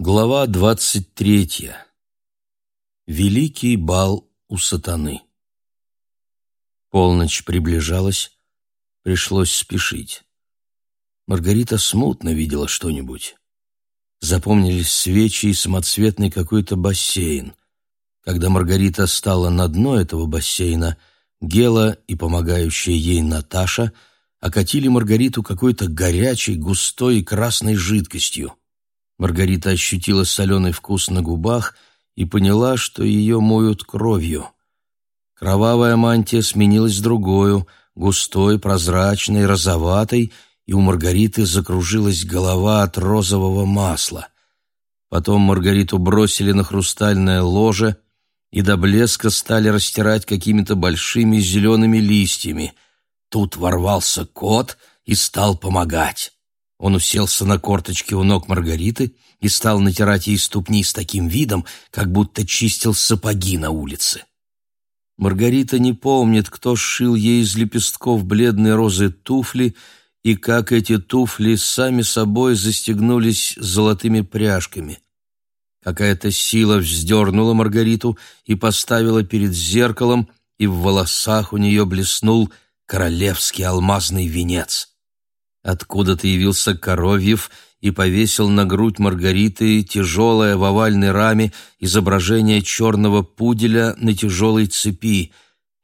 Глава двадцать третья. Великий бал у сатаны. Полночь приближалась, пришлось спешить. Маргарита смутно видела что-нибудь. Запомнились свечи и самоцветный какой-то бассейн. Когда Маргарита стала на дно этого бассейна, Гела и помогающая ей Наташа окатили Маргариту какой-то горячей, густой и красной жидкостью. Маргарита ощутила соленый вкус на губах и поняла, что ее моют кровью. Кровавая мантия сменилась другой, густой, прозрачной, розоватой, и у Маргариты закружилась голова от розового масла. Потом Маргариту бросили на хрустальное ложе и до блеска стали растирать какими-то большими зелеными листьями. Тут ворвался кот и стал помогать. Он уселся на корточки у ног Маргариты и стал натирать ей ступни с таким видом, как будто чистил сапоги на улице. Маргарита не помнит, кто сшил ей из лепестков бледной розы туфли и как эти туфли сами собой застегнулись золотыми пряжками. Какая-то сила вздернула Маргариту и поставила перед зеркалом, и в волосах у нее блеснул королевский алмазный венец. Откуда-то явился Коровьев и повесил на грудь Маргариты тяжелое в овальной раме изображение черного пуделя на тяжелой цепи.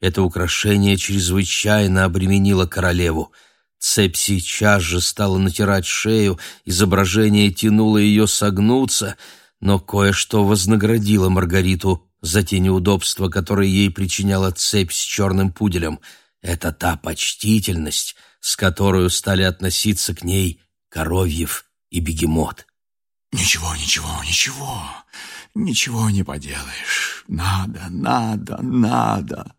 Это украшение чрезвычайно обременило королеву. Цепь сейчас же стала натирать шею, изображение тянуло ее согнуться, но кое-что вознаградило Маргариту за те неудобства, которые ей причиняла цепь с черным пуделем. Это та почтительность, с которой стали относиться к ней Коровьев и Бегемот. «Ничего, ничего, ничего, ничего не поделаешь. Надо, надо, надо.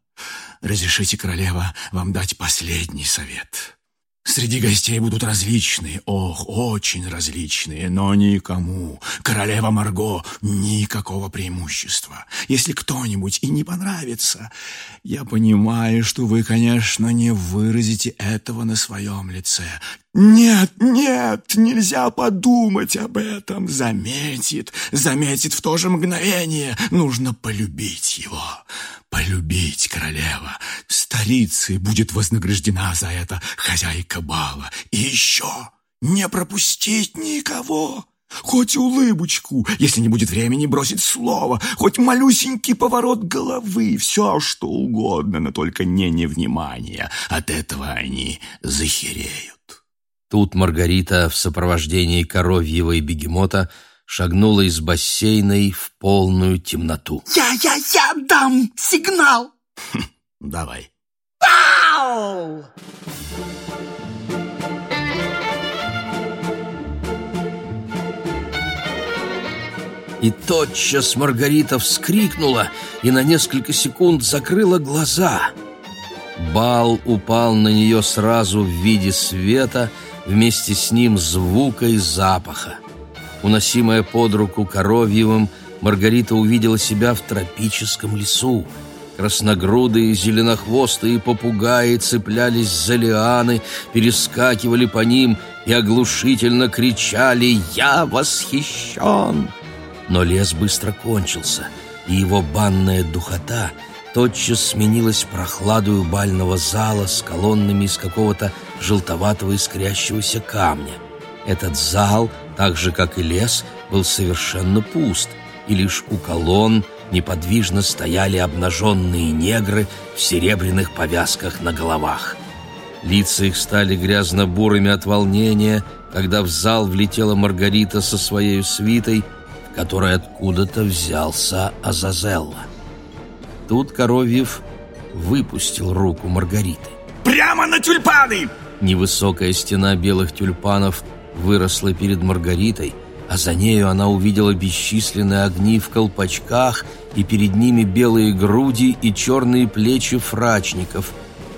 Разрешите, королева, вам дать последний совет. Среди гостей будут различные, ох, очень различные, но никому, королева Марго, никакого преимущества. Если кто-нибудь и не понравится, я понимаю, что вы, конечно, не выразите этого на своем лице. Нет, нет, нельзя подумать об этом. Заметит, заметит в то же мгновение. Нужно полюбить его полюбить королева. Старицей будет вознаграждена за это хозяйка бала. И еще не пропустить никого. Хоть улыбочку, если не будет времени бросить слово, хоть малюсенький поворот головы, все что угодно, но только не невнимание. От этого они захереют. Тут Маргарита в сопровождении коровьего и бегемота шагнула из бассейна в полную темноту. «Я, я, я дам сигнал!» хм, «Давай». Ау! И тотчас Маргарита вскрикнула и на несколько секунд закрыла глаза. Бал упал на нее сразу в виде света, вместе с ним звука и запаха. Уносимая под руку Коровьевым, Маргарита увидела себя в тропическом лесу. Красногрудые, зеленохвостые попугаи цеплялись за лианы, перескакивали по ним и оглушительно кричали «Я восхищен!». Но лес быстро кончился, и его банная духота тотчас сменилась прохладою бального зала с колоннами из какого-то желтоватого искрящегося камня. Этот зал — так же, как и лес, был совершенно пуст, и лишь у колонн неподвижно стояли обнаженные негры в серебряных повязках на головах. Лица их стали грязно-бурыми от волнения, когда в зал влетела Маргарита со своей свитой, в которой откуда-то взялся Азазелла. Тут Коровьев выпустил руку Маргариты. «Прямо на тюльпаны!» Невысокая стена белых тюльпанов – выросла перед Маргаритой, а за нею она увидела бесчисленные огни в колпачках и перед ними белые груди и черные плечи фрачников.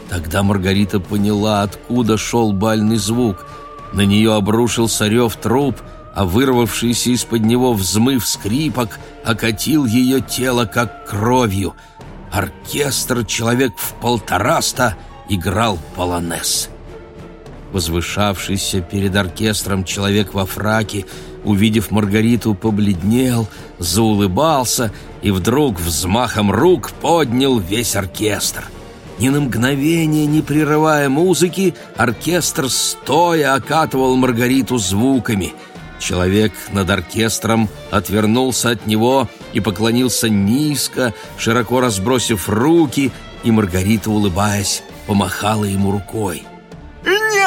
Тогда Маргарита поняла, откуда шел бальный звук. На нее обрушился рев труп, а вырвавшийся из-под него взмыв скрипок окатил ее тело как кровью. Оркестр «Человек в полтораста» играл полонез. Возвышавшийся перед оркестром человек во фраке увидев Маргариту, побледнел, заулыбался и вдруг взмахом рук поднял весь оркестр. Ни на мгновение не прерывая музыки, оркестр стоя окатывал Маргариту звуками. Человек над оркестром отвернулся от него и поклонился низко, широко разбросив руки, и Маргарита, улыбаясь, помахала ему рукой.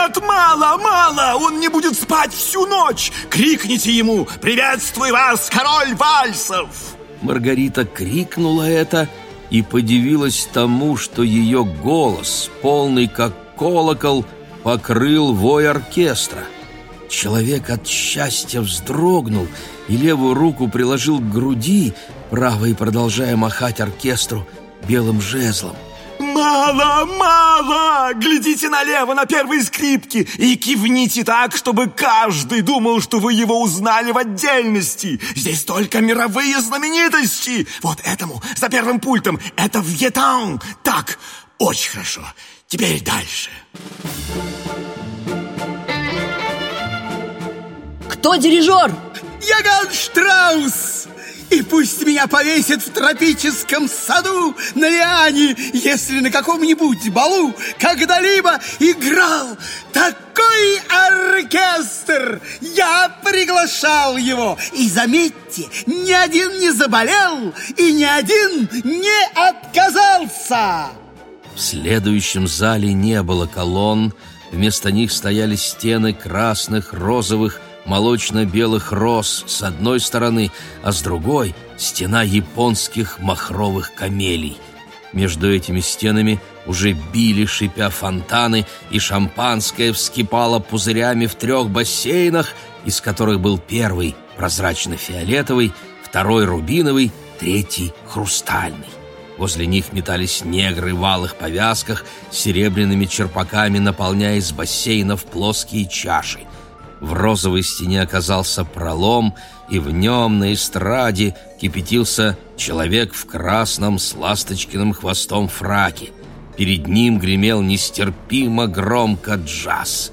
«Нет, мало, мало! Он не будет спать всю ночь! Крикните ему «Приветствую вас, король вальсов!» Маргарита крикнула это и подивилась тому, что ее голос, полный как колокол, покрыл вой оркестра. Человек от счастья вздрогнул и левую руку приложил к груди, правой продолжая махать оркестру белым жезлом. «Мало, мало! Глядите налево на первые скрипки и кивните так, чтобы каждый думал, что вы его узнали в отдельности. Здесь только мировые знаменитости. Вот этому, за первым пультом, это Вьетан. Так, очень хорошо. Теперь дальше». Кто дирижер? Яган Штраус! И пусть меня повесят в тропическом саду на лиане, если на каком-нибудь балу когда-либо играл такой оркестр. Я приглашал его. И заметьте, ни один не заболел и ни один не отказался. В следующем зале не было колонн, вместо них стояли стены красных, розовых, молочно-белых роз с одной стороны, а с другой — стена японских махровых камелий. Между этими стенами уже били, шипя фонтаны, и шампанское вскипало пузырями в трех бассейнах, из которых был первый прозрачно-фиолетовый, второй рубиновый, третий хрустальный. Возле них метались негры в алых повязках серебряными черпаками, наполняя из бассейнов плоские чаши. В розовой стене оказался пролом, и в нем на эстраде кипятился человек в красном с ласточкиным хвостом фраке. Перед ним гремел нестерпимо громко джаз.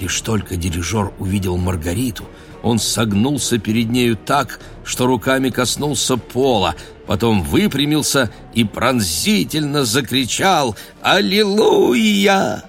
Лишь только дирижер увидел Маргариту, он согнулся перед нею так, что руками коснулся пола, потом выпрямился и пронзительно закричал «Аллилуйя!».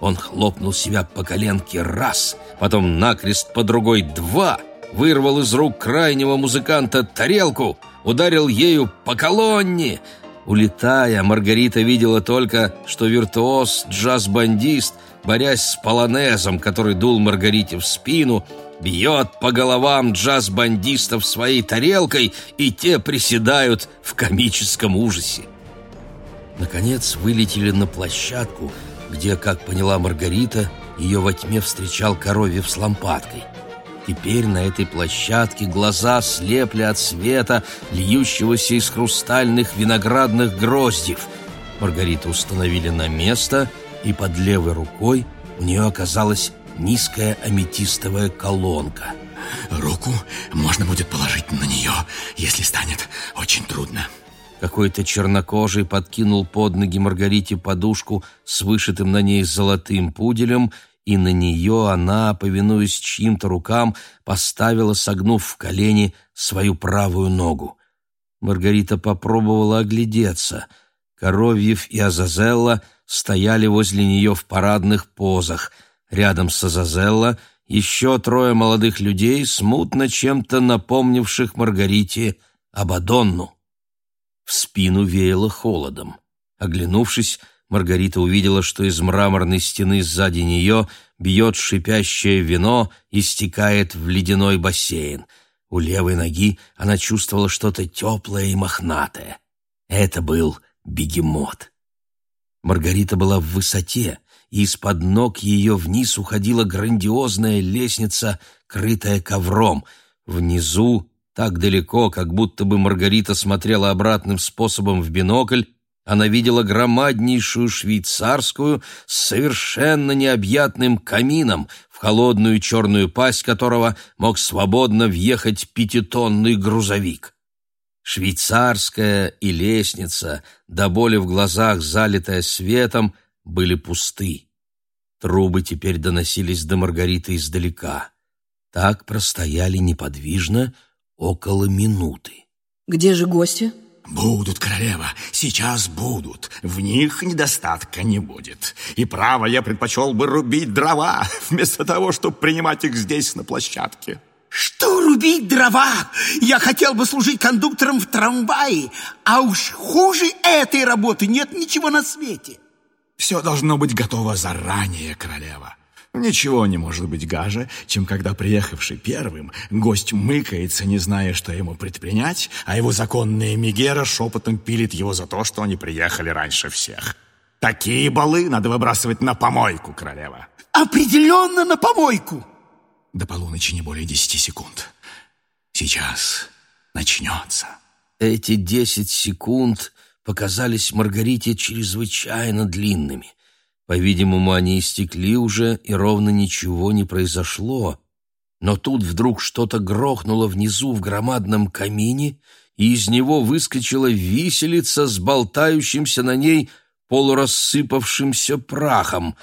Он хлопнул себя по коленке раз, потом накрест по другой два, вырвал из рук крайнего музыканта тарелку, ударил ею по колонне. Улетая, Маргарита видела только, что виртуоз, джаз-бандист, борясь с полонезом, который дул Маргарите в спину, бьет по головам джаз-бандистов своей тарелкой, и те приседают в комическом ужасе. Наконец вылетели на площадку — где, как поняла Маргарита, ее во тьме встречал коровьев с лампадкой. Теперь на этой площадке глаза слепли от света, льющегося из хрустальных виноградных гроздьев. Маргариту установили на место, и под левой рукой у нее оказалась низкая аметистовая колонка. «Руку можно будет положить на нее, если станет очень трудно», какой-то чернокожий подкинул под ноги Маргарите подушку с вышитым на ней золотым пуделем, и на нее она, повинуясь чьим-то рукам, поставила, согнув в колени, свою правую ногу. Маргарита попробовала оглядеться. Коровьев и Азазелла стояли возле нее в парадных позах. Рядом с Азазелла еще трое молодых людей, смутно чем-то напомнивших Маргарите Абадонну. В спину веяло холодом. Оглянувшись, Маргарита увидела, что из мраморной стены сзади нее бьет шипящее вино и стекает в ледяной бассейн. У левой ноги она чувствовала что-то теплое и мохнатое. Это был бегемот. Маргарита была в высоте, и из-под ног ее вниз уходила грандиозная лестница, крытая ковром. Внизу так далеко, как будто бы Маргарита смотрела обратным способом в бинокль, она видела громаднейшую швейцарскую с совершенно необъятным камином, в холодную черную пасть которого мог свободно въехать пятитонный грузовик. Швейцарская и лестница, до боли в глазах залитая светом, были пусты. Трубы теперь доносились до Маргариты издалека. Так простояли неподвижно около минуты. Где же гости? Будут, королева, сейчас будут. В них недостатка не будет. И право, я предпочел бы рубить дрова, вместо того, чтобы принимать их здесь, на площадке. Что рубить дрова? Я хотел бы служить кондуктором в трамвае, а уж хуже этой работы нет ничего на свете. Все должно быть готово заранее, королева. Ничего не может быть гаже, чем когда приехавший первым, гость мыкается, не зная, что ему предпринять, а его законная Мегера шепотом пилит его за то, что они приехали раньше всех. Такие балы надо выбрасывать на помойку, королева. Определенно на помойку. До полуночи не более десяти секунд. Сейчас начнется. Эти десять секунд показались Маргарите чрезвычайно длинными. По-видимому, они истекли уже, и ровно ничего не произошло. Но тут вдруг что-то грохнуло внизу в громадном камине, и из него выскочила виселица с болтающимся на ней полурассыпавшимся прахом.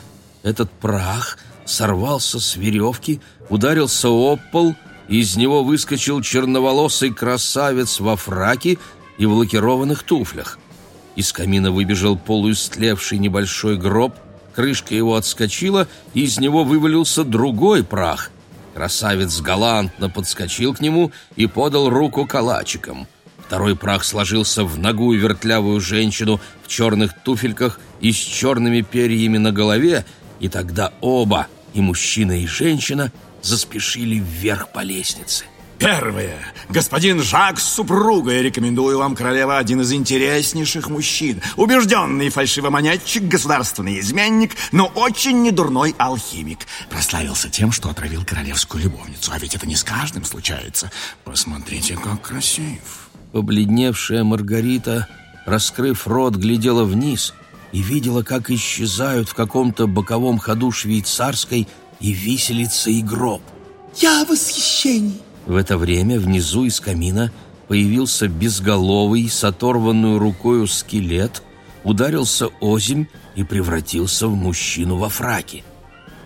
Этот прах сорвался с веревки, ударился об пол, и из него выскочил черноволосый красавец во фраке и в лакированных туфлях. Из камина выбежал полуистлевший небольшой гроб, крышка его отскочила, и из него вывалился другой прах. Красавец галантно подскочил к нему и подал руку калачиком. Второй прах сложился в ногу вертлявую женщину в черных туфельках и с черными перьями на голове, и тогда оба, и мужчина, и женщина, заспешили вверх по лестнице. Первое. Господин Жак с супругой. Рекомендую вам, королева, один из интереснейших мужчин. Убежденный фальшивомонетчик, государственный изменник, но очень недурной алхимик. Прославился тем, что отравил королевскую любовницу. А ведь это не с каждым случается. Посмотрите, как красив. Побледневшая Маргарита, раскрыв рот, глядела вниз и видела, как исчезают в каком-то боковом ходу швейцарской и виселица и гроб. Я в восхищении. В это время внизу из камина появился безголовый, с оторванную рукою скелет, ударился озимь и превратился в мужчину во фраке.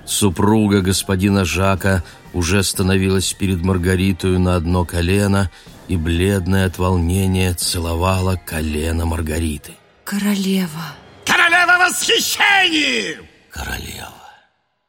Супруга господина Жака уже становилась перед Маргаритою на одно колено и, бледное от волнения, целовала колено Маргариты. Королева. Королева восхищений! Королева.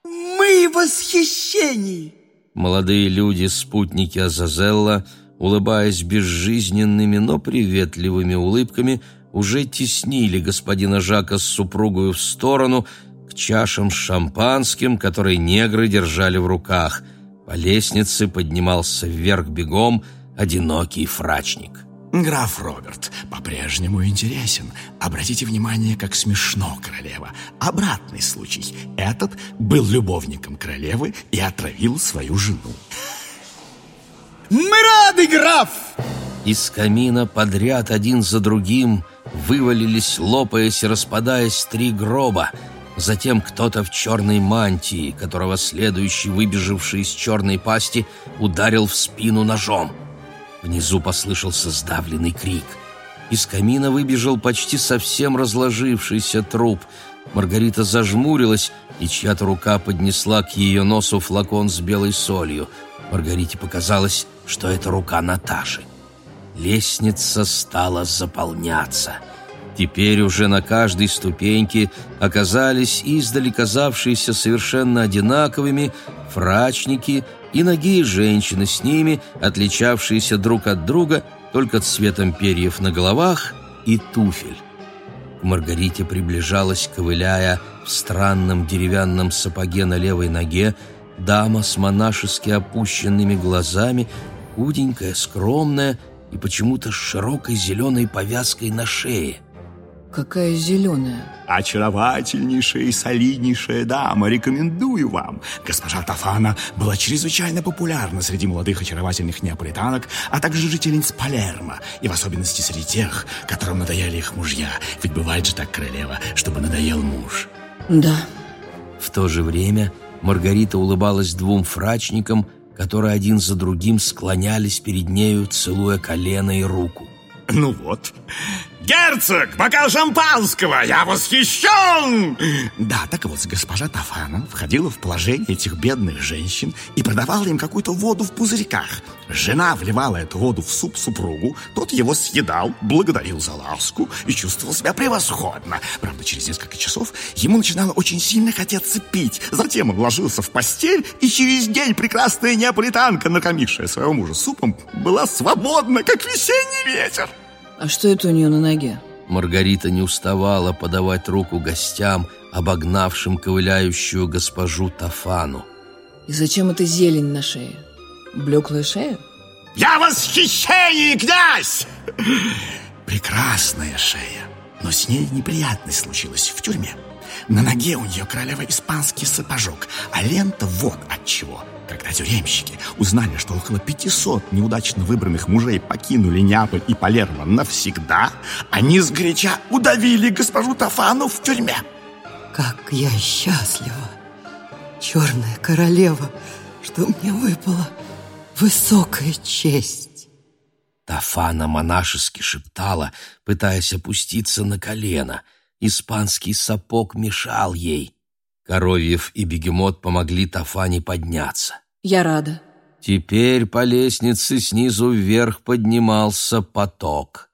Мы в восхищении. Молодые люди, спутники Азазелла, улыбаясь безжизненными, но приветливыми улыбками, уже теснили господина Жака с супругою в сторону к чашам с шампанским, которые негры держали в руках. По лестнице поднимался вверх бегом одинокий фрачник. Граф Роберт по-прежнему интересен. Обратите внимание, как смешно королева. Обратный случай. Этот был любовником королевы и отравил свою жену. Мы рады, граф! Из камина подряд один за другим вывалились, лопаясь и распадаясь, три гроба. Затем кто-то в черной мантии, которого следующий, выбежавший из черной пасти, ударил в спину ножом. Внизу послышался сдавленный крик. Из камина выбежал почти совсем разложившийся труп. Маргарита зажмурилась, и чья-то рука поднесла к ее носу флакон с белой солью. Маргарите показалось, что это рука Наташи. Лестница стала заполняться. Теперь уже на каждой ступеньке оказались издали казавшиеся совершенно одинаковыми фрачники и ноги женщины с ними, отличавшиеся друг от друга только цветом перьев на головах и туфель. К Маргарите приближалась, ковыляя в странном деревянном сапоге на левой ноге, дама с монашески опущенными глазами, худенькая, скромная и почему-то с широкой зеленой повязкой на шее. Какая зеленая. Очаровательнейшая и солиднейшая дама, рекомендую вам. Госпожа Тафана была чрезвычайно популярна среди молодых очаровательных неаполитанок, а также жительниц Палермо, и в особенности среди тех, которым надоели их мужья. Ведь бывает же так, королева, чтобы надоел муж. Да. В то же время Маргарита улыбалась двум фрачникам, которые один за другим склонялись перед нею, целуя колено и руку. Ну вот, Герцог, бокал шампанского! Я восхищен!» Да, так вот, госпожа Тафана входила в положение этих бедных женщин и продавала им какую-то воду в пузырьках. Жена вливала эту воду в суп супругу, тот его съедал, благодарил за ласку и чувствовал себя превосходно. Правда, через несколько часов ему начинало очень сильно хотеться пить. Затем он ложился в постель, и через день прекрасная неаполитанка, накормившая своего мужа супом, была свободна, как весенний ветер. А что это у нее на ноге? Маргарита не уставала подавать руку гостям, обогнавшим ковыляющую госпожу Тафану. И зачем эта зелень на шее? Блеклая шея? Я восхищение, князь! Прекрасная шея, но с ней неприятность случилась в тюрьме. На ноге у нее королева испанский сапожок, а лента вот от чего – когда тюремщики узнали, что около 500 неудачно выбранных мужей покинули Неаполь и Палермо навсегда, они сгоряча удавили госпожу Тафану в тюрьме. Как я счастлива, черная королева, что мне выпала высокая честь. Тафана монашески шептала, пытаясь опуститься на колено. Испанский сапог мешал ей — Коровьев и Бегемот помогли Тафане подняться. Я рада. Теперь по лестнице снизу вверх поднимался поток.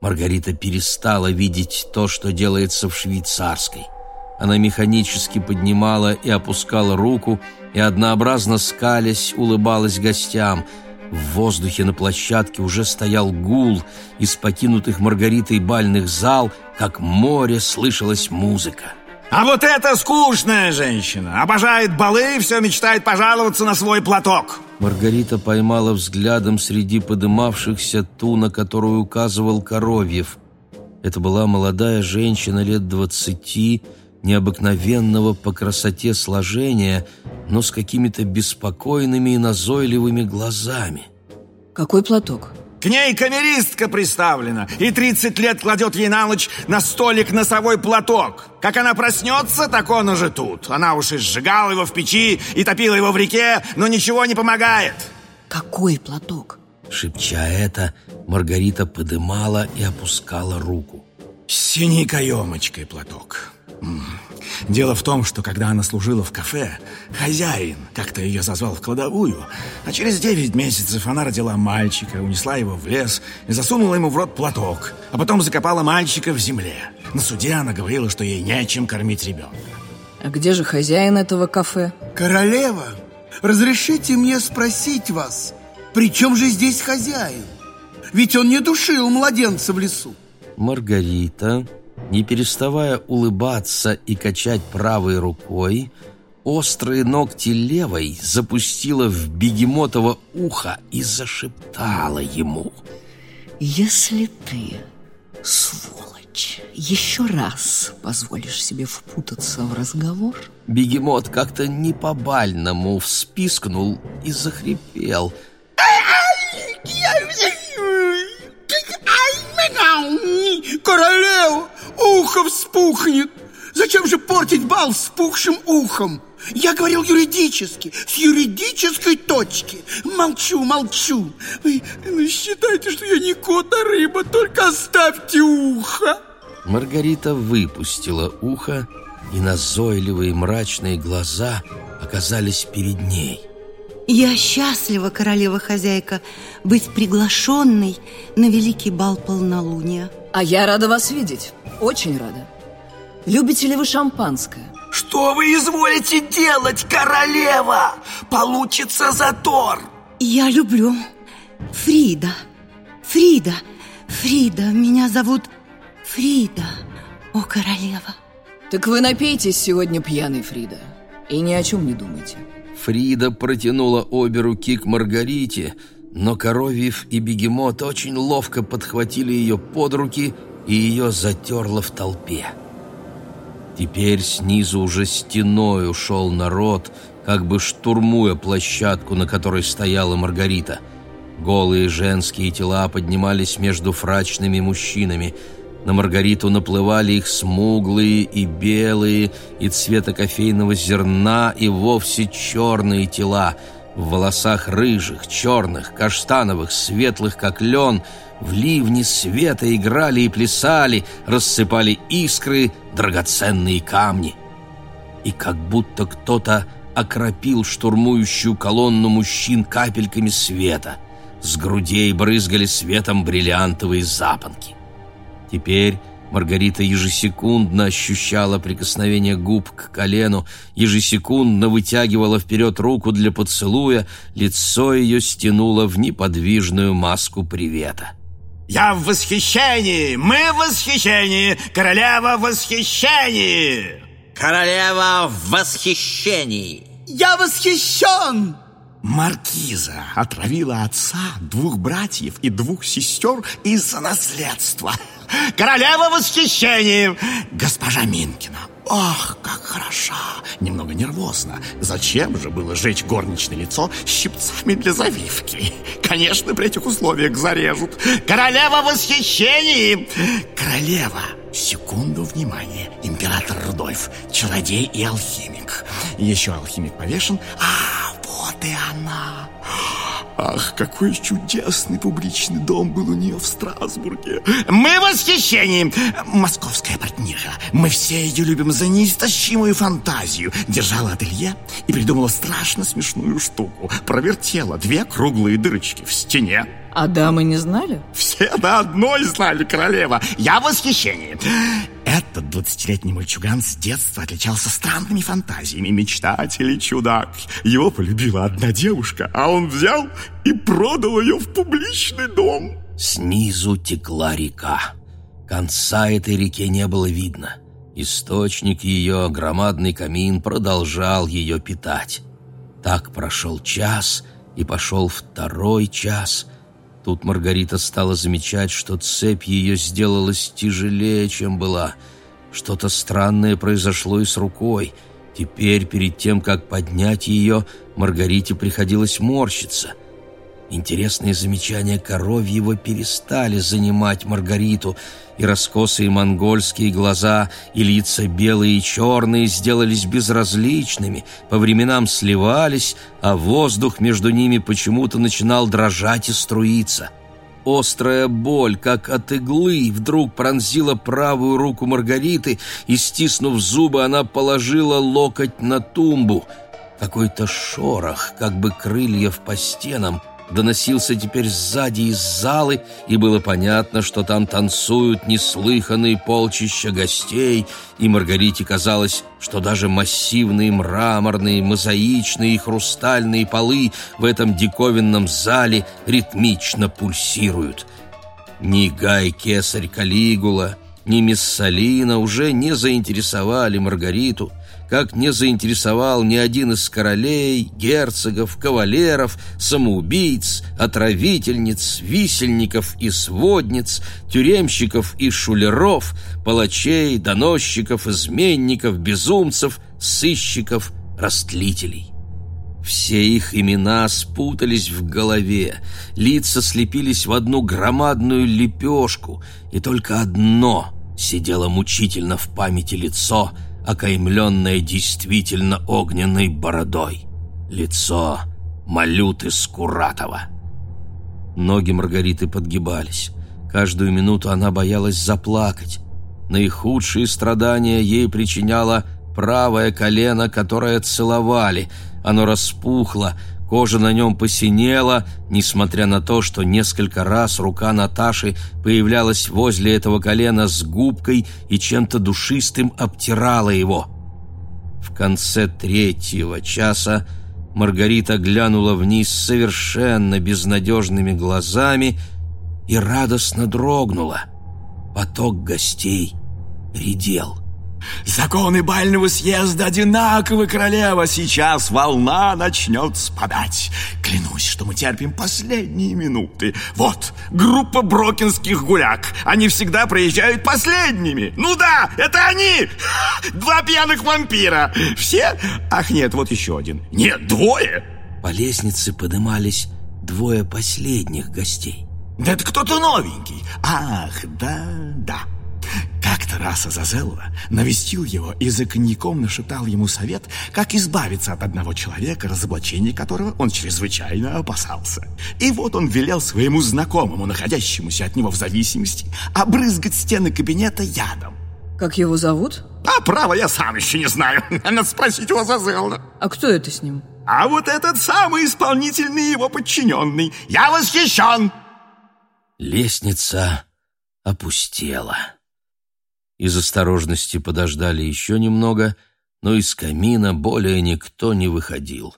Маргарита перестала видеть то, что делается в швейцарской. Она механически поднимала и опускала руку, и однообразно скалясь улыбалась гостям. В воздухе на площадке уже стоял гул, из покинутых Маргаритой бальных зал, как море слышалась музыка. А вот эта скучная женщина Обожает балы и все мечтает пожаловаться на свой платок Маргарита поймала взглядом среди подымавшихся ту, на которую указывал Коровьев. Это была молодая женщина лет двадцати, необыкновенного по красоте сложения, но с какими-то беспокойными и назойливыми глазами. Какой платок? К ней камеристка приставлена и 30 лет кладет ей на ночь на столик носовой платок. Как она проснется, так он уже тут. Она уж и сжигала его в печи и топила его в реке, но ничего не помогает. Какой платок? Шепча это, Маргарита подымала и опускала руку. С синей каемочкой платок. Дело в том, что когда она служила в кафе, хозяин как-то ее зазвал в кладовую, а через девять месяцев она родила мальчика, унесла его в лес и засунула ему в рот платок, а потом закопала мальчика в земле. На суде она говорила, что ей нечем кормить ребенка. А где же хозяин этого кафе? Королева, разрешите мне спросить вас, при чем же здесь хозяин? Ведь он не душил младенца в лесу. Маргарита не переставая улыбаться и качать правой рукой, острые ногти левой запустила в бегемотово ухо и зашептала ему. «Если ты, сволочь, еще раз позволишь себе впутаться в разговор...» Бегемот как-то не по-бальному вспискнул и захрипел. Королева, ухо вспухнет. Зачем же портить бал вспухшим ухом? Я говорил юридически, с юридической точки. Молчу, молчу. Вы ну, считайте, что я не кот, а рыба, только оставьте ухо. Маргарита выпустила ухо, и назойливые мрачные глаза оказались перед ней. Я счастлива, королева-хозяйка, быть приглашенной на великий бал полнолуния. А я рада вас видеть, очень рада. Любите ли вы шампанское? Что вы изволите делать, королева? Получится затор. Я люблю Фрида. Фрида. Фрида. Меня зовут Фрида. О, королева. Так вы напейтесь сегодня пьяный, Фрида. И ни о чем не думайте. Фрида протянула обе руки к Маргарите, но Коровьев и Бегемот очень ловко подхватили ее под руки и ее затерло в толпе. Теперь снизу уже стеной ушел народ, как бы штурмуя площадку, на которой стояла Маргарита. Голые женские тела поднимались между фрачными мужчинами – на Маргариту наплывали их смуглые и белые, и цвета кофейного зерна, и вовсе черные тела. В волосах рыжих, черных, каштановых, светлых, как лен, в ливне света играли и плясали, рассыпали искры, драгоценные камни. И как будто кто-то окропил штурмующую колонну мужчин капельками света. С грудей брызгали светом бриллиантовые запонки. Теперь Маргарита ежесекундно ощущала прикосновение губ к колену, ежесекундно вытягивала вперед руку для поцелуя, лицо ее стянуло в неподвижную маску привета. «Я в восхищении! Мы в восхищении! Королева в восхищении!» «Королева в восхищении!» Я восхищен! Маркиза отравила отца, двух братьев и двух сестер из-за наследства. Королева восхищением! Госпожа Минкина. Ах, как хороша! Немного нервозно. Зачем же было жечь горничное лицо щипцами для завивки? Конечно, при этих условиях зарежут. Королева восхищением! Королева! Секунду внимания. Император Рудольф, чародей и алхимик. Еще алхимик повешен. А, вот и она! Ах, какой чудесный публичный дом был у нее в Страсбурге. Мы в восхищении. Московская партнира. Мы все ее любим за неистощимую фантазию. Держала ателье и придумала страшно смешную штуку. Провертела две круглые дырочки в стене. А дамы не знали? Все до одной знали королева. Я в восхищении. Этот двадцатилетний мальчуган с детства отличался странными фантазиями. Мечтатель и чудак. Его полюбила одна девушка, а он взял и продал ее в публичный дом. Снизу текла река. Конца этой реке не было видно. Источник ее, громадный камин, продолжал ее питать. Так прошел час, и пошел второй час — Тут Маргарита стала замечать, что цепь ее сделалась тяжелее, чем была. Что-то странное произошло и с рукой. Теперь, перед тем, как поднять ее, Маргарите приходилось морщиться — Интересные замечания коровьего перестали занимать Маргариту, и раскосые монгольские глаза и лица белые и черные сделались безразличными, по временам сливались, а воздух между ними почему-то начинал дрожать и струиться. Острая боль, как от иглы, вдруг пронзила правую руку Маргариты, и, стиснув зубы, она положила локоть на тумбу. Какой-то шорох, как бы крыльев по стенам — доносился теперь сзади из залы, и было понятно, что там танцуют неслыханные полчища гостей, и Маргарите казалось, что даже массивные мраморные, мозаичные и хрустальные полы в этом диковинном зале ритмично пульсируют. Ни Гай Кесарь Калигула, ни Миссалина уже не заинтересовали Маргариту, как не заинтересовал ни один из королей, герцогов, кавалеров, самоубийц, отравительниц, висельников и сводниц, тюремщиков и шулеров, палачей, доносчиков, изменников, безумцев, сыщиков, растлителей. Все их имена спутались в голове, лица слепились в одну громадную лепешку, и только одно сидело мучительно в памяти лицо — окаймленное действительно огненной бородой. Лицо Малюты Скуратова. Ноги Маргариты подгибались. Каждую минуту она боялась заплакать. Наихудшие страдания ей причиняло правое колено, которое целовали. Оно распухло, Кожа на нем посинела, несмотря на то, что несколько раз рука Наташи появлялась возле этого колена с губкой и чем-то душистым обтирала его. В конце третьего часа Маргарита глянула вниз совершенно безнадежными глазами и радостно дрогнула. Поток гостей редел. Законы бального съезда одинаковы, королева. Сейчас волна начнет спадать. Клянусь, что мы терпим последние минуты. Вот, группа брокинских гуляк. Они всегда проезжают последними. Ну да, это они! Два пьяных вампира. Все? Ах, нет, вот еще один. Нет, двое. По лестнице подымались двое последних гостей. Да это кто-то новенький. Ах, да, да. Как-то раз Азазелла навестил его и за коньяком нашептал ему совет, как избавиться от одного человека, разоблачения которого он чрезвычайно опасался. И вот он велел своему знакомому, находящемуся от него в зависимости, обрызгать стены кабинета ядом. Как его зовут? А право я сам еще не знаю. Надо спросить у Азазелла. А кто это с ним? А вот этот самый исполнительный его подчиненный. Я восхищен! Лестница опустела. Из осторожности подождали еще немного, но из камина более никто не выходил.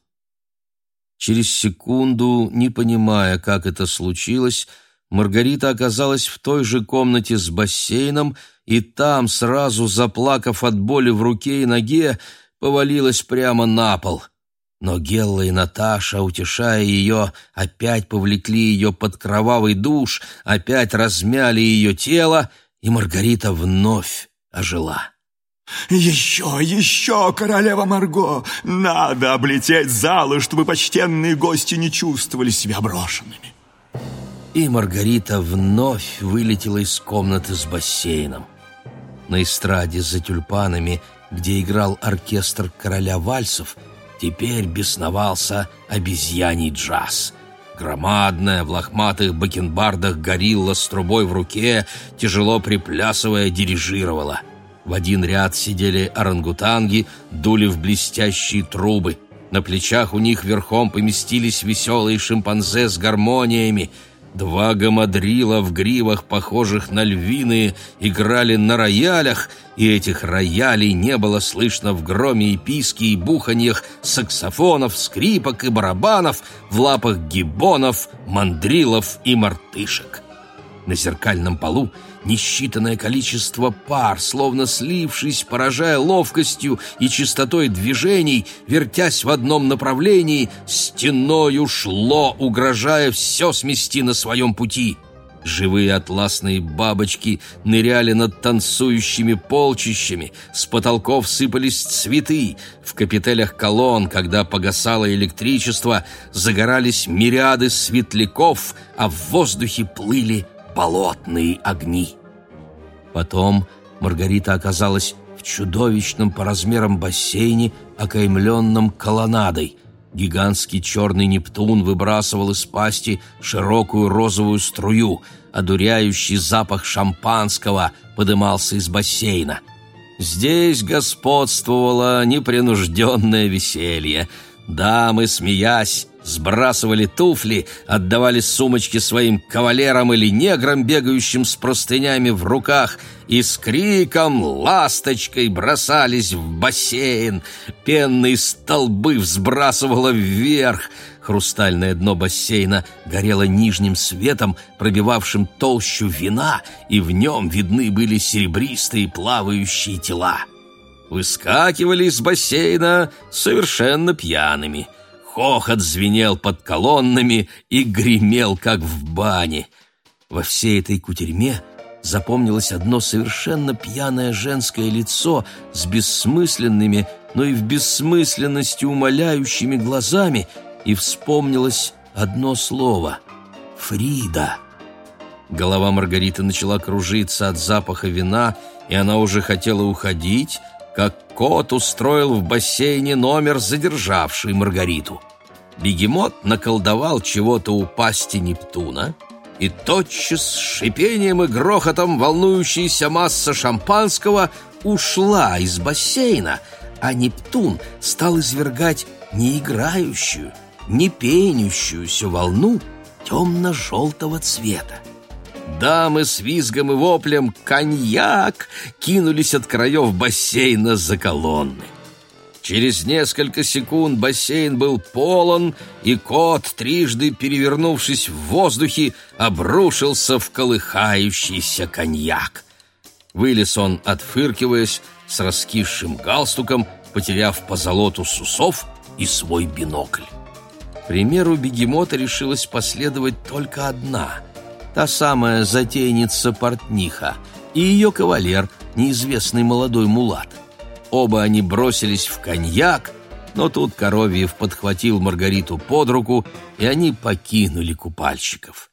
Через секунду, не понимая, как это случилось, Маргарита оказалась в той же комнате с бассейном, и там, сразу заплакав от боли в руке и ноге, повалилась прямо на пол. Но Гелла и Наташа, утешая ее, опять повлекли ее под кровавый душ, опять размяли ее тело, и Маргарита вновь ожила. «Еще, еще, королева Марго! Надо облететь залы, чтобы почтенные гости не чувствовали себя брошенными!» И Маргарита вновь вылетела из комнаты с бассейном. На эстраде за тюльпанами, где играл оркестр короля вальсов, теперь бесновался обезьяний джаз. Громадная в лохматых бакенбардах горилла с трубой в руке, тяжело приплясывая, дирижировала. В один ряд сидели орангутанги, дули в блестящие трубы. На плечах у них верхом поместились веселые шимпанзе с гармониями — Два гамадрила в гривах, похожих на львиные, играли на роялях, и этих роялей не было слышно в громе и писке и буханьях саксофонов, скрипок и барабанов, в лапах гибонов, мандрилов и мартышек. На зеркальном полу несчитанное количество пар, словно слившись, поражая ловкостью и чистотой движений, вертясь в одном направлении, стеною шло, угрожая все смести на своем пути. Живые атласные бабочки ныряли над танцующими полчищами, с потолков сыпались цветы, в капителях колонн, когда погасало электричество, загорались мириады светляков, а в воздухе плыли болотные огни. Потом Маргарита оказалась в чудовищном по размерам бассейне, окаймленном колоннадой. Гигантский черный Нептун выбрасывал из пасти широкую розовую струю, одуряющий запах шампанского подымался из бассейна. Здесь господствовало непринужденное веселье. Дамы, смеясь, сбрасывали туфли, отдавали сумочки своим кавалерам или неграм, бегающим с простынями в руках, и с криком ласточкой бросались в бассейн. Пенные столбы взбрасывало вверх. Хрустальное дно бассейна горело нижним светом, пробивавшим толщу вина, и в нем видны были серебристые плавающие тела. Выскакивали из бассейна совершенно пьяными — Хохот звенел под колоннами и гремел, как в бане. Во всей этой кутерьме запомнилось одно совершенно пьяное женское лицо с бессмысленными, но и в бессмысленности умоляющими глазами, и вспомнилось одно слово — «Фрида». Голова Маргариты начала кружиться от запаха вина, и она уже хотела уходить, как кот устроил в бассейне номер, задержавший Маргариту. Бегемот наколдовал чего-то у пасти Нептуна, и тотчас с шипением и грохотом волнующаяся масса шампанского ушла из бассейна, а Нептун стал извергать не играющую, не пенящуюся волну темно-желтого цвета. Дамы с визгом и воплем «Коньяк!» кинулись от краев бассейна за колонны. Через несколько секунд бассейн был полон, и кот, трижды перевернувшись в воздухе, обрушился в колыхающийся коньяк. Вылез он, отфыркиваясь, с раскисшим галстуком, потеряв по золоту сусов и свой бинокль. Примеру бегемота решилась последовать только одна, та самая затейница-портниха и ее кавалер, неизвестный молодой мулат — Оба они бросились в коньяк, но тут Коровьев подхватил Маргариту под руку, и они покинули купальщиков.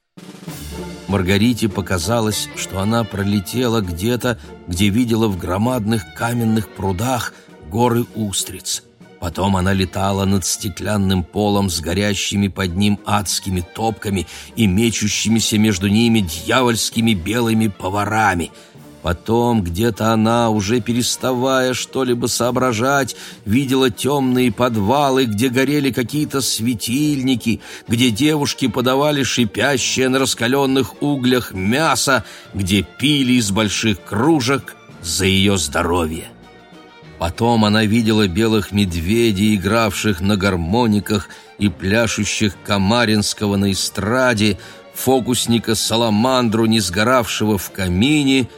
Маргарите показалось, что она пролетела где-то, где видела в громадных каменных прудах горы устриц. Потом она летала над стеклянным полом с горящими под ним адскими топками и мечущимися между ними дьявольскими белыми поварами — Потом где-то она, уже переставая что-либо соображать, видела темные подвалы, где горели какие-то светильники, где девушки подавали шипящее на раскаленных углях мясо, где пили из больших кружек за ее здоровье. Потом она видела белых медведей, игравших на гармониках и пляшущих Камаринского на эстраде, фокусника Саламандру, не сгоравшего в камине —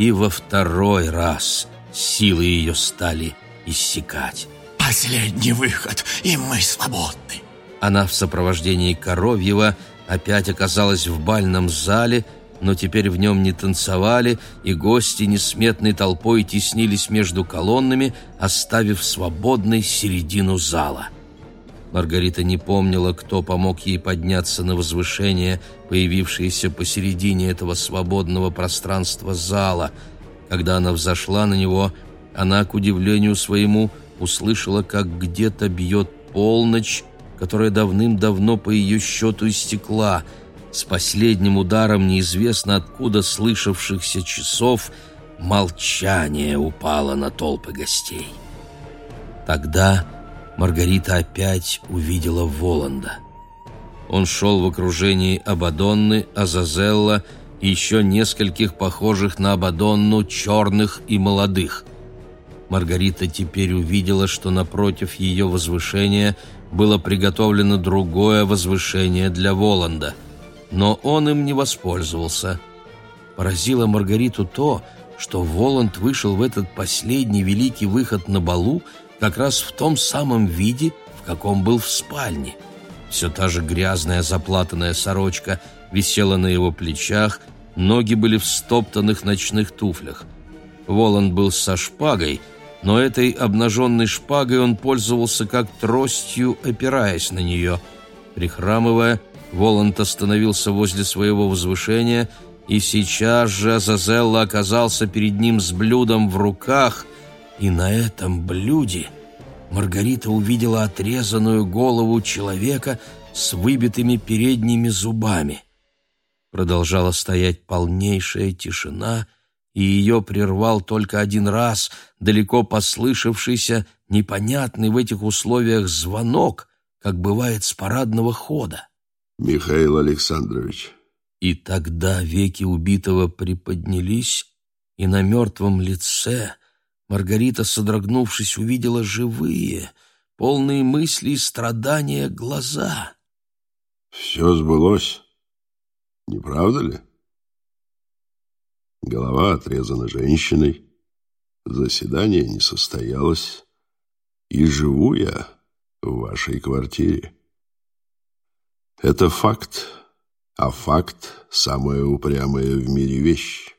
и во второй раз силы ее стали иссякать. «Последний выход, и мы свободны!» Она в сопровождении Коровьева опять оказалась в бальном зале, но теперь в нем не танцевали, и гости несметной толпой теснились между колоннами, оставив свободной середину зала. Маргарита не помнила, кто помог ей подняться на возвышение, появившееся посередине этого свободного пространства зала. Когда она взошла на него, она, к удивлению своему, услышала, как где-то бьет полночь, которая давным-давно по ее счету истекла. С последним ударом неизвестно откуда слышавшихся часов молчание упало на толпы гостей. Тогда Маргарита опять увидела Воланда. Он шел в окружении Абадонны, Азазелла и еще нескольких похожих на Абадонну черных и молодых. Маргарита теперь увидела, что напротив ее возвышения было приготовлено другое возвышение для Воланда, но он им не воспользовался. Поразило Маргариту то, что Воланд вышел в этот последний великий выход на балу как раз в том самом виде, в каком был в спальне. Все та же грязная заплатанная сорочка висела на его плечах, ноги были в стоптанных ночных туфлях. Волан был со шпагой, но этой обнаженной шпагой он пользовался как тростью, опираясь на нее. Прихрамывая, Воланд остановился возле своего возвышения, и сейчас же Азазелла оказался перед ним с блюдом в руках, и на этом блюде Маргарита увидела отрезанную голову человека с выбитыми передними зубами. Продолжала стоять полнейшая тишина, и ее прервал только один раз далеко послышавшийся, непонятный в этих условиях звонок, как бывает с парадного хода. «Михаил Александрович». И тогда веки убитого приподнялись, и на мертвом лице Маргарита, содрогнувшись, увидела живые, полные мыслей и страдания глаза. «Все сбылось, не правда ли? Голова отрезана женщиной, заседание не состоялось, и живу я в вашей квартире. Это факт, а факт — самая упрямая в мире вещь.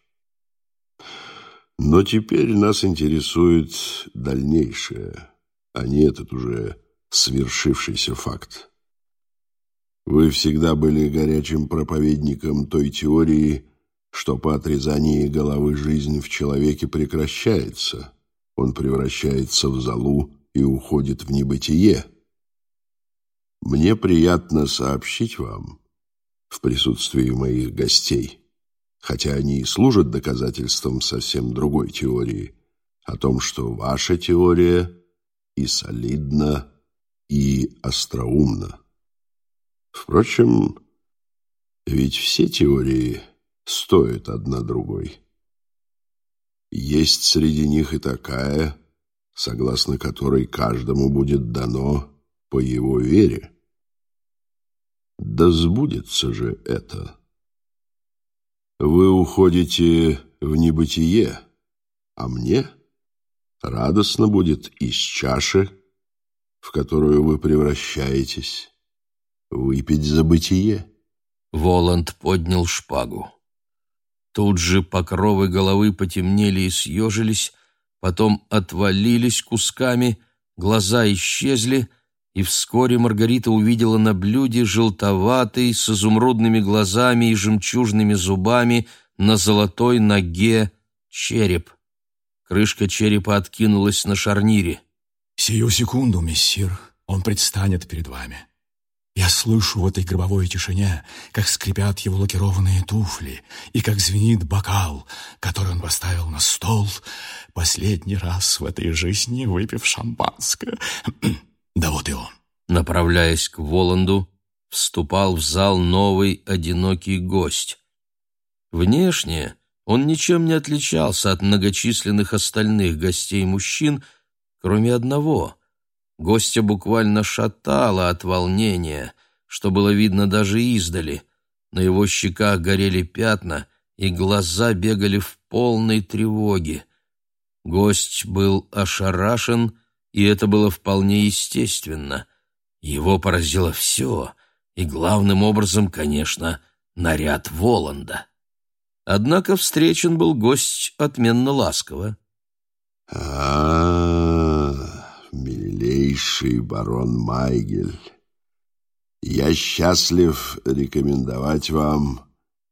Но теперь нас интересует дальнейшее, а не этот уже свершившийся факт. Вы всегда были горячим проповедником той теории, что по отрезании головы жизнь в человеке прекращается, он превращается в залу и уходит в небытие. Мне приятно сообщить вам, в присутствии моих гостей, хотя они и служат доказательством совсем другой теории, о том, что ваша теория и солидна, и остроумна. Впрочем, ведь все теории стоят одна другой. Есть среди них и такая, согласно которой каждому будет дано по его вере. Да сбудется же это. Вы уходите в небытие, а мне радостно будет из чаши, в которую вы превращаетесь, выпить за бытие. Воланд поднял шпагу. Тут же покровы головы потемнели и съежились, потом отвалились кусками, глаза исчезли, и вскоре Маргарита увидела на блюде желтоватый, с изумрудными глазами и жемчужными зубами, на золотой ноге череп. Крышка черепа откинулась на шарнире. «Сию секунду, мессир, он предстанет перед вами. Я слышу в этой гробовой тишине, как скрипят его лакированные туфли и как звенит бокал, который он поставил на стол, последний раз в этой жизни выпив шампанское. Да вот и он. Направляясь к Воланду, вступал в зал новый одинокий гость. Внешне он ничем не отличался от многочисленных остальных гостей-мужчин, кроме одного. Гостя буквально шатало от волнения, что было видно даже издали. На его щеках горели пятна, и глаза бегали в полной тревоге. Гость был ошарашен, и это было вполне естественно. Его поразило все, и главным образом, конечно, наряд Воланда. Однако встречен был гость отменно ласково. а, милейший барон Майгель, я счастлив рекомендовать вам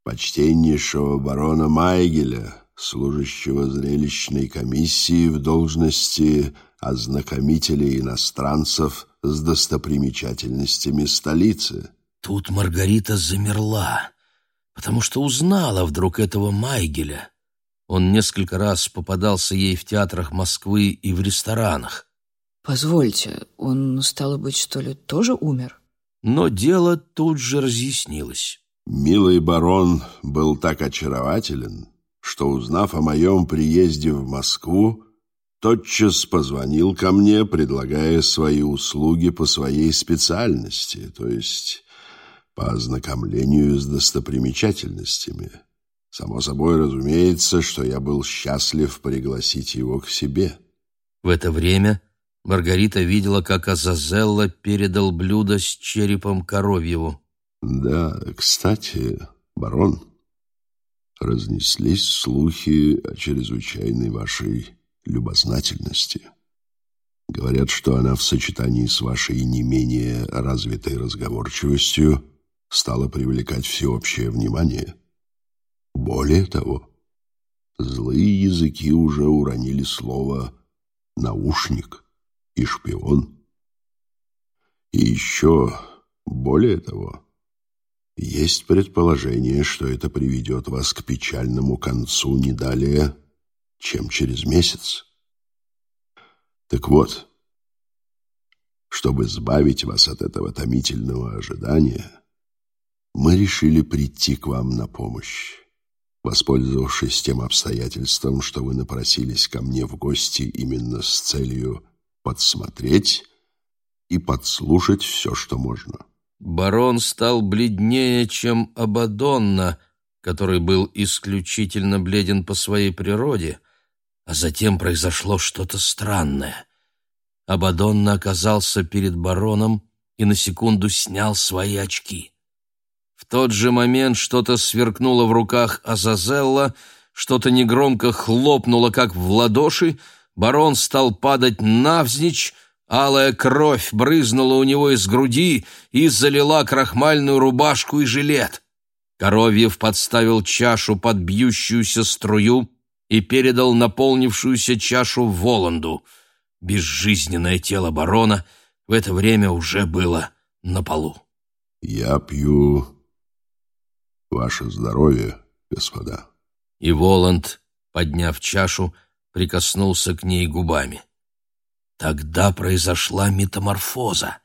почтеннейшего барона Майгеля, служащего зрелищной комиссии в должности ознакомителя иностранцев с достопримечательностями столицы. Тут Маргарита замерла потому что узнала вдруг этого Майгеля. Он несколько раз попадался ей в театрах Москвы и в ресторанах. Позвольте, он, стало быть, что ли, тоже умер? Но дело тут же разъяснилось. Милый барон был так очарователен, что, узнав о моем приезде в Москву, тотчас позвонил ко мне, предлагая свои услуги по своей специальности, то есть по ознакомлению с достопримечательностями. Само собой разумеется, что я был счастлив пригласить его к себе. В это время Маргарита видела, как Азазелла передал блюдо с черепом коровьеву. Да, кстати, барон, разнеслись слухи о чрезвычайной вашей любознательности. Говорят, что она в сочетании с вашей не менее развитой разговорчивостью стала привлекать всеобщее внимание. Более того, злые языки уже уронили слово «наушник» и «шпион». И еще более того, есть предположение, что это приведет вас к печальному концу не далее, чем через месяц. Так вот, чтобы избавить вас от этого томительного ожидания, мы решили прийти к вам на помощь. Воспользовавшись тем обстоятельством, что вы напросились ко мне в гости именно с целью подсмотреть и подслушать все, что можно. Барон стал бледнее, чем Абадонна, который был исключительно бледен по своей природе, а затем произошло что-то странное. Абадонна оказался перед бароном и на секунду снял свои очки. В тот же момент что-то сверкнуло в руках Азазелла, что-то негромко хлопнуло, как в ладоши, барон стал падать навзничь, алая кровь брызнула у него из груди и залила крахмальную рубашку и жилет. Коровьев подставил чашу под бьющуюся струю и передал наполнившуюся чашу Воланду. Безжизненное тело барона в это время уже было на полу. «Я пью Ваше здоровье, господа. И Воланд, подняв чашу, прикоснулся к ней губами. Тогда произошла метаморфоза.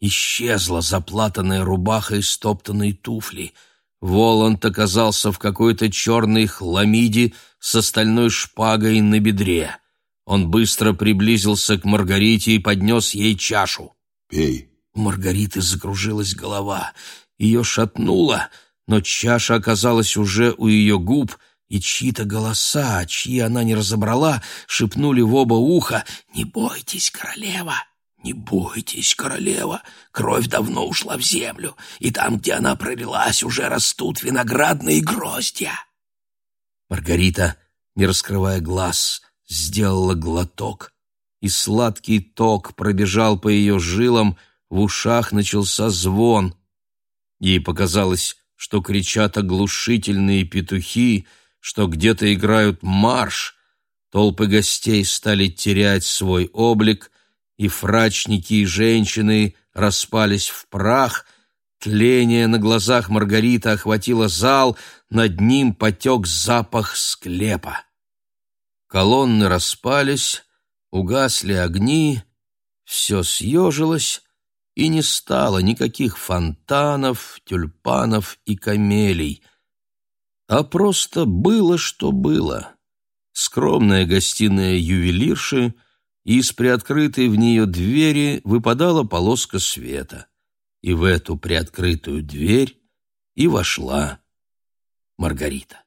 Исчезла заплатанная рубаха и стоптанные туфли. Воланд оказался в какой-то черной хламиде с остальной шпагой на бедре. Он быстро приблизился к Маргарите и поднес ей чашу. «Пей». У Маргариты закружилась голова. Ее шатнуло — но чаша оказалась уже у ее губ, и чьи-то голоса, чьи она не разобрала, шепнули в оба уха «Не бойтесь, королева!» «Не бойтесь, королева, кровь давно ушла в землю, и там, где она пролилась, уже растут виноградные гроздья». Маргарита, не раскрывая глаз, сделала глоток и сладкий ток пробежал по ее жилам, в ушах начался звон. Ей показалось, что кричат оглушительные петухи, что где-то играют марш. Толпы гостей стали терять свой облик, и фрачники и женщины распались в прах. Тление на глазах Маргарита охватило зал, над ним потек запах склепа. Колонны распались, угасли огни, все съежилось, и не стало никаких фонтанов, тюльпанов и камелий, а просто было, что было. Скромная гостиная ювелирши, и из приоткрытой в нее двери выпадала полоска света. И в эту приоткрытую дверь и вошла Маргарита.